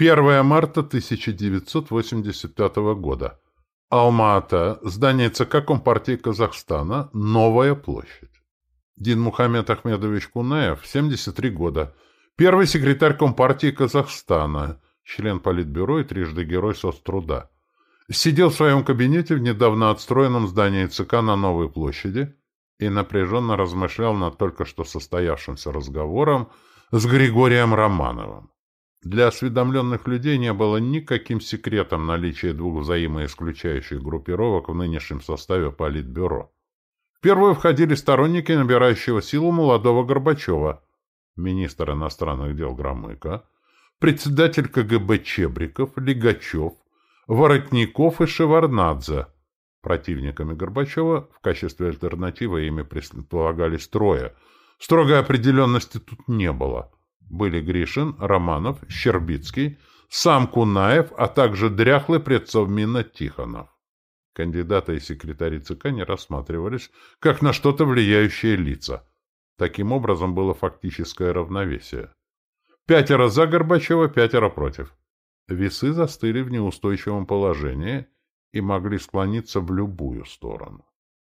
1 марта 1985 года. Алма-Ата, здание ЦК Компартии Казахстана, Новая площадь. Дин Мухаммед Ахмедович Кунаев, 73 года. Первый секретарь Компартии Казахстана, член Политбюро и трижды Герой соцтруда. Сидел в своем кабинете в недавно отстроенном здании ЦК на Новой площади и напряженно размышлял над только что состоявшимся разговором с Григорием Романовым. Для осведомленных людей не было никаким секретом наличие двух взаимоисключающих группировок в нынешнем составе Политбюро. В первую входили сторонники набирающего силу молодого Горбачева, министр иностранных дел Громыко, председатель КГБ Чебриков, Лигачев, Воротников и Шеварнадзе. Противниками Горбачева в качестве альтернативы ими предполагались трое. Строгой определенности тут не было – были Гришин, Романов, Щербицкий, сам Кунаев, а также дряхлый предсовмина Тихонов. Кандидаты и секретари ЦК не рассматривались как на что-то влияющие лица. Таким образом было фактическое равновесие. Пятеро за Горбачева, пятеро против. Весы застыли в неустойчивом положении и могли склониться в любую сторону.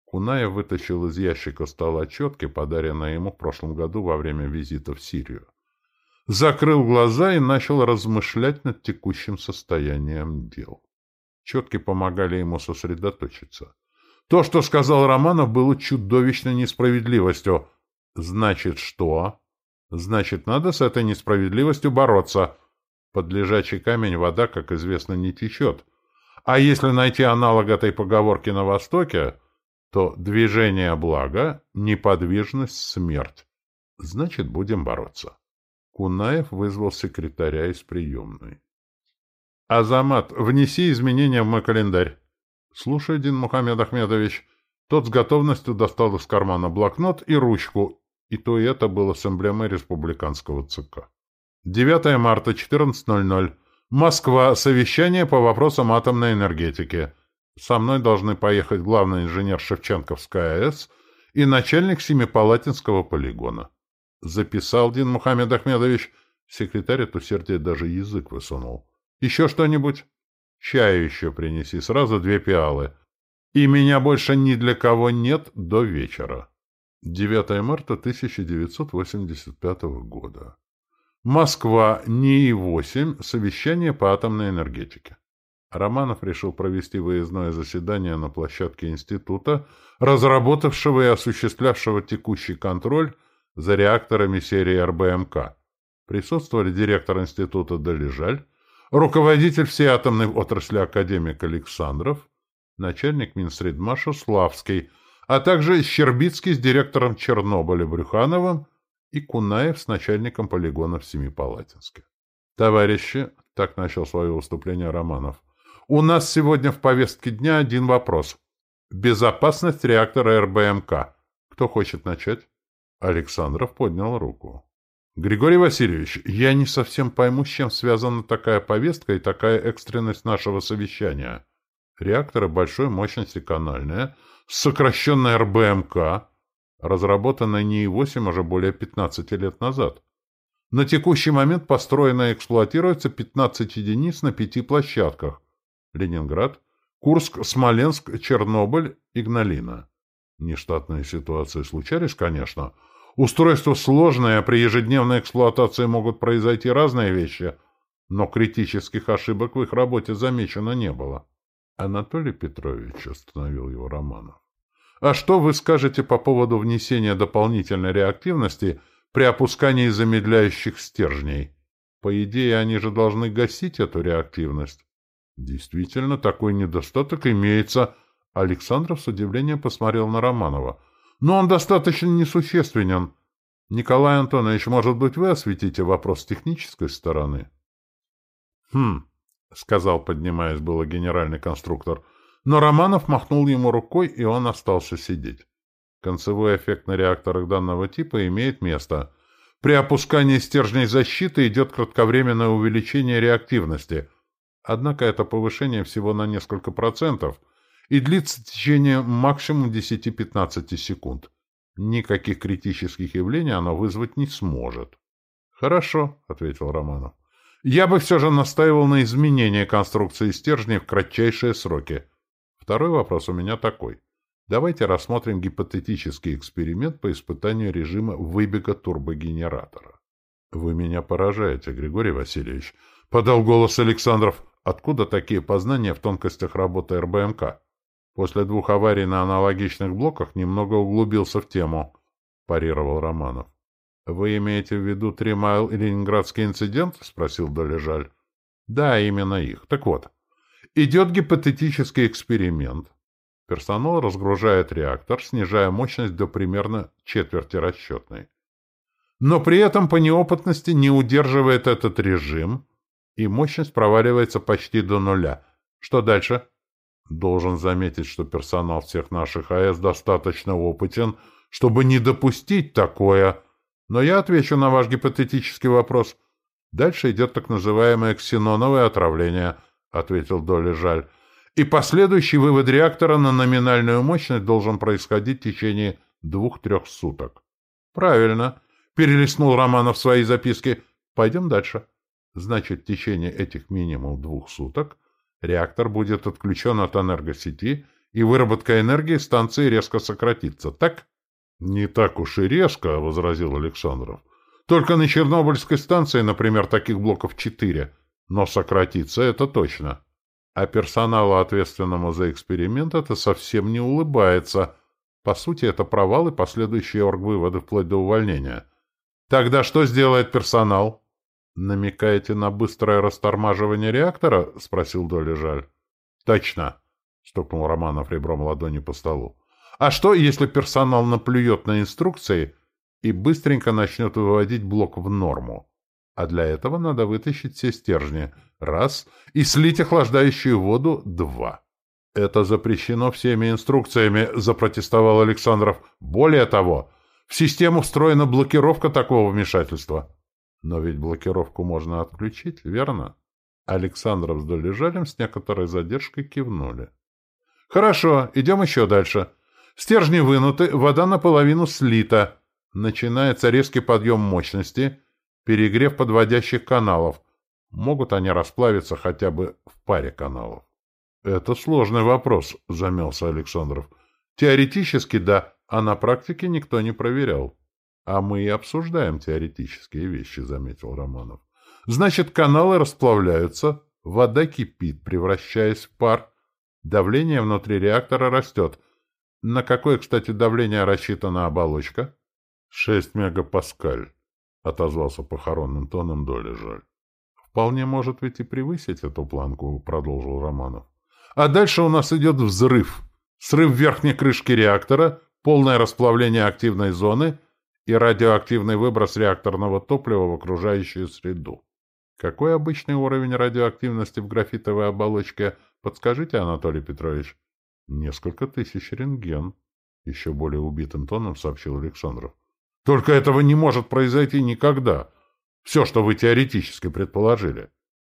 Кунаев вытащил из ящика стола четки, подаренные ему в прошлом году во время визита в Сирию закрыл глаза и начал размышлять над текущим состоянием дел. Четки помогали ему сосредоточиться. То, что сказал Романов, было чудовищной несправедливостью. Значит, что? Значит, надо с этой несправедливостью бороться. Под лежачий камень вода, как известно, не течет. А если найти аналог этой поговорки на Востоке, то движение блага, неподвижность — смерть. Значит, будем бороться. Кунаев вызвал секретаря из приемной. «Азамат, внеси изменения в мой календарь». «Слушай, Дин Мухаммед Ахмедович». Тот с готовностью достал из кармана блокнот и ручку, и то и это было с эмблемой республиканского ЦК. 9 марта, 14.00. Москва. Совещание по вопросам атомной энергетики. Со мной должны поехать главный инженер Шевченковской АЭС и начальник Семипалатинского полигона. Записал Дин Мухаммед Ахмедович. Секретарь от усердия даже язык высунул. Еще что-нибудь? Чаю еще принеси, сразу две пиалы. И меня больше ни для кого нет до вечера. 9 марта 1985 года. Москва, НИИ-8, совещание по атомной энергетике. Романов решил провести выездное заседание на площадке института, разработавшего и осуществлявшего текущий контроль за реакторами серии РБМК. Присутствовали директор института Долежаль, руководитель всей атомной отрасли академик Александров, начальник Минсредмаша Славский, а также Щербицкий с директором Чернобыля Брюхановым и Кунаев с начальником полигона в Семипалатинске. «Товарищи», — так начал свое выступление Романов, — «у нас сегодня в повестке дня один вопрос. Безопасность реактора РБМК. Кто хочет начать?» Александров поднял руку. «Григорий Васильевич, я не совсем пойму, с чем связана такая повестка и такая экстренность нашего совещания. Реакторы большой мощности канальные, сокращенная РБМК, разработанная НИИ-8 уже более 15 лет назад. На текущий момент построено и эксплуатируется 15 единиц на пяти площадках. Ленинград, Курск, Смоленск, Чернобыль, Игналина. Нештатные ситуации случались, конечно, — Устройство сложное, а при ежедневной эксплуатации могут произойти разные вещи, но критических ошибок в их работе замечено не было. Анатолий Петрович остановил его Романов. А что вы скажете по поводу внесения дополнительной реактивности при опускании замедляющих стержней? По идее, они же должны гасить эту реактивность. Действительно, такой недостаток имеется. Александров с удивлением посмотрел на Романова но он достаточно несущественен. Николай Антонович, может быть, вы осветите вопрос технической стороны? — Хм, — сказал, поднимаясь было генеральный конструктор, но Романов махнул ему рукой, и он остался сидеть. Концевой эффект на реакторах данного типа имеет место. При опускании стержней защиты идет кратковременное увеличение реактивности, однако это повышение всего на несколько процентов — и длится течение максимум 10-15 секунд. Никаких критических явлений оно вызвать не сможет. — Хорошо, — ответил Романов. Я бы все же настаивал на изменении конструкции стержней в кратчайшие сроки. Второй вопрос у меня такой. Давайте рассмотрим гипотетический эксперимент по испытанию режима выбега турбогенератора. Вы меня поражаете, Григорий Васильевич. Подал голос Александров. Откуда такие познания в тонкостях работы РБМК? После двух аварий на аналогичных блоках немного углубился в тему, парировал Романов. «Вы имеете в виду Три Майл и Ленинградский инцидент?» — спросил Долежаль. «Да, именно их. Так вот, идет гипотетический эксперимент. Персонал разгружает реактор, снижая мощность до примерно четверти расчетной. Но при этом по неопытности не удерживает этот режим, и мощность проваливается почти до нуля. Что дальше? Должен заметить, что персонал всех наших АЭС достаточно опытен, чтобы не допустить такое. Но я отвечу на ваш гипотетический вопрос. Дальше идет так называемое ксеноновое отравление, — ответил Доли Жаль. И последующий вывод реактора на номинальную мощность должен происходить в течение двух-трех суток. Правильно. Перелистнул Романов свои записки. Пойдем дальше. Значит, в течение этих минимум двух суток реактор будет отключен от энергосети, и выработка энергии станции резко сократится. Так? Не так уж и резко, возразил Александров. Только на Чернобыльской станции, например, таких блоков четыре. Но сократится это точно. А персоналу, ответственному за эксперимент, это совсем не улыбается. По сути, это провал и последующие оргвыводы вплоть до увольнения. Тогда что сделает персонал? «Намекаете на быстрое растормаживание реактора?» — спросил Доля Жаль. «Точно!» — стукнул Романов ребром ладони по столу. «А что, если персонал наплюет на инструкции и быстренько начнет выводить блок в норму? А для этого надо вытащить все стержни — раз, и слить охлаждающую воду — два». «Это запрещено всеми инструкциями», — запротестовал Александров. «Более того, в систему встроена блокировка такого вмешательства». Но ведь блокировку можно отключить, верно? Александров с Долежалем с некоторой задержкой кивнули. Хорошо, идем еще дальше. Стержни вынуты, вода наполовину слита. Начинается резкий подъем мощности, перегрев подводящих каналов. Могут они расплавиться хотя бы в паре каналов? Это сложный вопрос, замялся Александров. Теоретически да, а на практике никто не проверял. А мы и обсуждаем теоретические вещи, заметил Романов. Значит, каналы расплавляются, вода кипит, превращаясь в пар, давление внутри реактора растет. На какое, кстати, давление рассчитана оболочка? Шесть мегапаскаль, отозвался похоронным тоном Доли Жаль. Вполне может ведь и превысить эту планку, продолжил Романов. А дальше у нас идет взрыв. Срыв верхней крышки реактора, полное расплавление активной зоны — и радиоактивный выброс реакторного топлива в окружающую среду. Какой обычный уровень радиоактивности в графитовой оболочке, подскажите, Анатолий Петрович? Несколько тысяч рентген, еще более убитым тоном сообщил Александров. Только этого не может произойти никогда. Все, что вы теоретически предположили.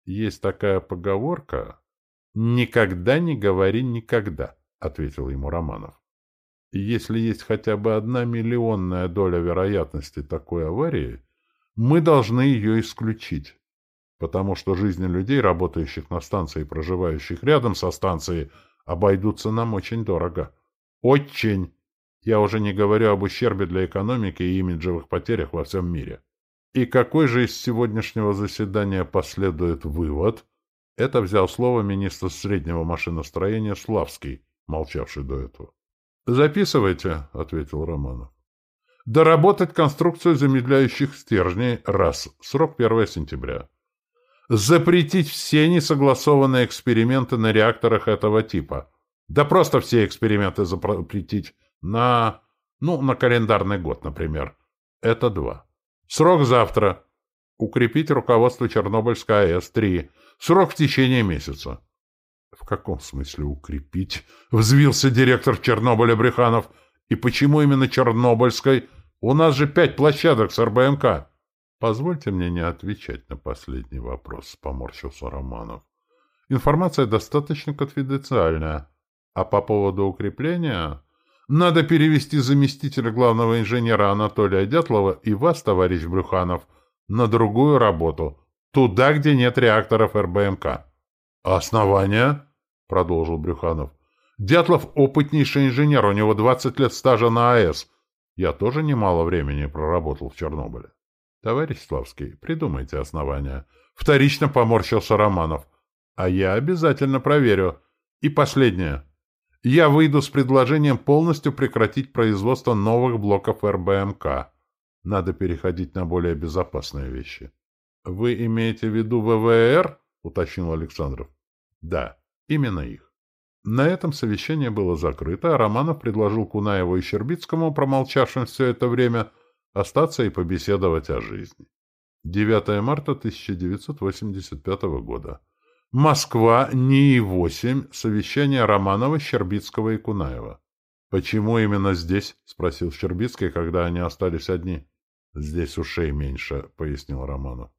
Есть такая поговорка «Никогда не говори никогда», — ответил ему Романов. Если есть хотя бы одна миллионная доля вероятности такой аварии, мы должны ее исключить, потому что жизни людей, работающих на станции и проживающих рядом со станцией, обойдутся нам очень дорого. Очень! Я уже не говорю об ущербе для экономики и имиджевых потерях во всем мире. И какой же из сегодняшнего заседания последует вывод? Это взял слово министр среднего машиностроения Славский, молчавший до этого. «Записывайте», — ответил Романов. «Доработать конструкцию замедляющих стержней — раз. Срок 1 сентября. Запретить все несогласованные эксперименты на реакторах этого типа. Да просто все эксперименты запретить. На... ну, на календарный год, например. Это два. Срок завтра. Укрепить руководство Чернобыльской АЭС. Три. Срок в течение месяца. В каком смысле укрепить? Взвился директор Чернобыля Бреханов. И почему именно Чернобыльской? У нас же пять площадок с РБМК. Позвольте мне не отвечать на последний вопрос, поморщился Романов. Информация достаточно конфиденциальная. А по поводу укрепления... Надо перевести заместителя главного инженера Анатолия Дятлова и вас, товарищ Брюханов, на другую работу. Туда, где нет реакторов РБМК. «Основания?» — продолжил Брюханов. «Дятлов — опытнейший инженер, у него 20 лет стажа на АЭС. Я тоже немало времени проработал в Чернобыле». «Товарищ Славский, придумайте основания». Вторично поморщился Романов. «А я обязательно проверю. И последнее. Я выйду с предложением полностью прекратить производство новых блоков РБМК. Надо переходить на более безопасные вещи. — Вы имеете в виду ВВР? — уточнил Александров. — Да, именно их. На этом совещание было закрыто, а Романов предложил Кунаеву и Щербицкому, промолчавшим все это время, остаться и побеседовать о жизни. 9 марта 1985 года. Москва, НИИ-8, совещание Романова, Щербицкого и Кунаева. «Почему именно здесь?» — спросил Щербицкий, когда они остались одни. «Здесь ушей меньше», — пояснил Романов.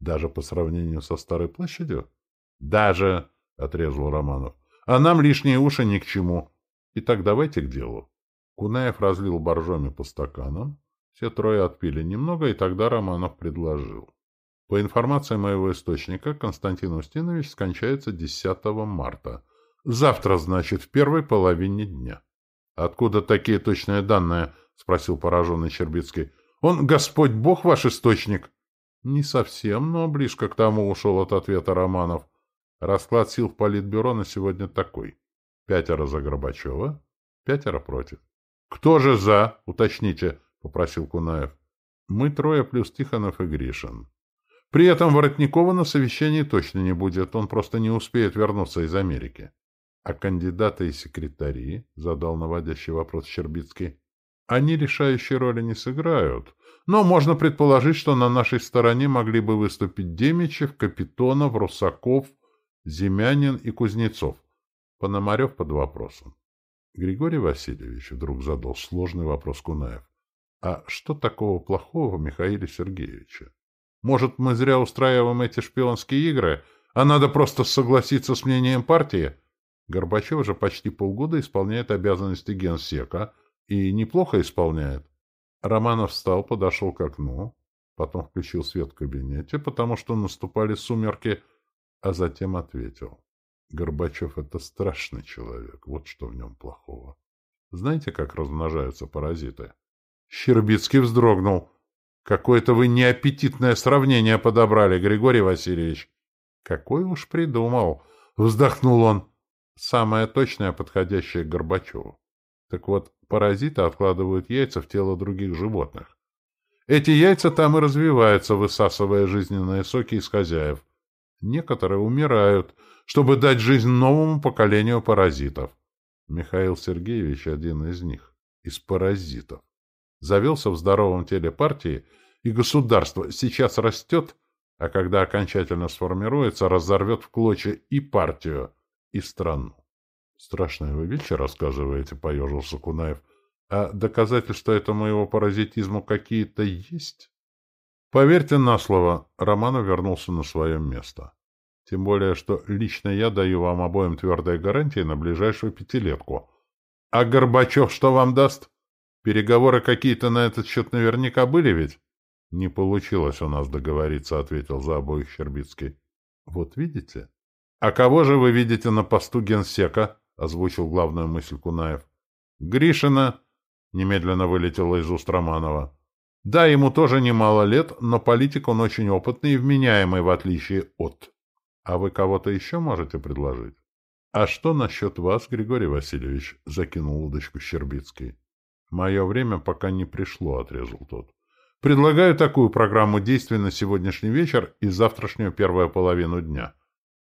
Даже по сравнению со Старой площадью? Даже, — отрезал Романов. А нам лишние уши ни к чему. Итак, давайте к делу. Кунаев разлил боржоми по стаканам. Все трое отпили немного, и тогда Романов предложил. По информации моего источника, Константин Устинович скончается 10 марта. Завтра, значит, в первой половине дня. — Откуда такие точные данные? — спросил пораженный Щербицкий. — Он Господь Бог ваш источник? — не совсем, но близко к тому ушел от ответа Романов. Расклад сил в Политбюро на сегодня такой. Пятеро за Горбачева, пятеро против. — Кто же за? — уточните, — попросил Кунаев. — Мы трое плюс Тихонов и Гришин. При этом Воротникова на совещании точно не будет, он просто не успеет вернуться из Америки. — А кандидаты и секретари? — задал наводящий вопрос Щербицкий. — Они решающей роли не сыграют, но можно предположить, что на нашей стороне могли бы выступить Демичев, Капитонов, Русаков, Земянин и Кузнецов. Пономарев под вопросом. Григорий Васильевич вдруг задал сложный вопрос Кунаев. А что такого плохого в Михаиле Сергеевиче? Может, мы зря устраиваем эти шпионские игры, а надо просто согласиться с мнением партии? Горбачев же почти полгода исполняет обязанности генсека и неплохо исполняет. Романов встал, подошел к окну, потом включил свет в кабинете, потому что наступали сумерки, а затем ответил. Горбачев — это страшный человек, вот что в нем плохого. Знаете, как размножаются паразиты? Щербицкий вздрогнул. Какое-то вы неаппетитное сравнение подобрали, Григорий Васильевич. Какой уж придумал, вздохнул он. Самое точное, подходящее к Горбачеву. Так вот, паразиты откладывают яйца в тело других животных. Эти яйца там и развиваются, высасывая жизненные соки из хозяев. Некоторые умирают, чтобы дать жизнь новому поколению паразитов. Михаил Сергеевич один из них, из паразитов. Завелся в здоровом теле партии, и государство сейчас растет, а когда окончательно сформируется, разорвет в клочья и партию, и страну. Страшные вы вещи рассказываете, — поежился Кунаев. А доказательства этому его паразитизму какие-то есть? Поверьте на слово, Романов вернулся на свое место. Тем более, что лично я даю вам обоим твердые гарантии на ближайшую пятилетку. А Горбачев что вам даст? Переговоры какие-то на этот счет наверняка были ведь? Не получилось у нас договориться, — ответил за обоих Щербицкий. Вот видите? А кого же вы видите на посту генсека? Озвучил главную мысль Кунаев. Гришина немедленно вылетело из уст Романова. Да, ему тоже немало лет, но политик он очень опытный и вменяемый, в отличие от. А вы кого-то еще можете предложить? А что насчет вас, Григорий Васильевич? Закинул удочку Щербицкий. Мое время пока не пришло, отрезал тот. Предлагаю такую программу действий на сегодняшний вечер и завтрашнюю первую половину дня.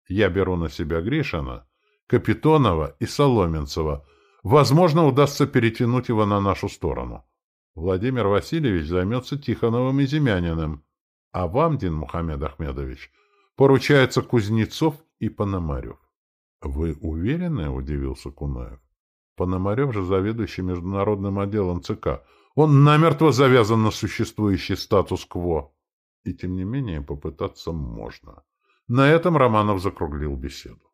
Я беру на себя Гришина, Капитонова и Соломенцева. Возможно, удастся перетянуть его на нашу сторону. Владимир Васильевич займется Тихоновым и Земяниным. А вам, Дин Мухаммед Ахмедович, поручается Кузнецов и Пономарев. — Вы уверены? — удивился Кунаев. Пономарев же заведующий международным отделом ЦК. Он намертво завязан на существующий статус-кво. И тем не менее попытаться можно. На этом Романов закруглил беседу.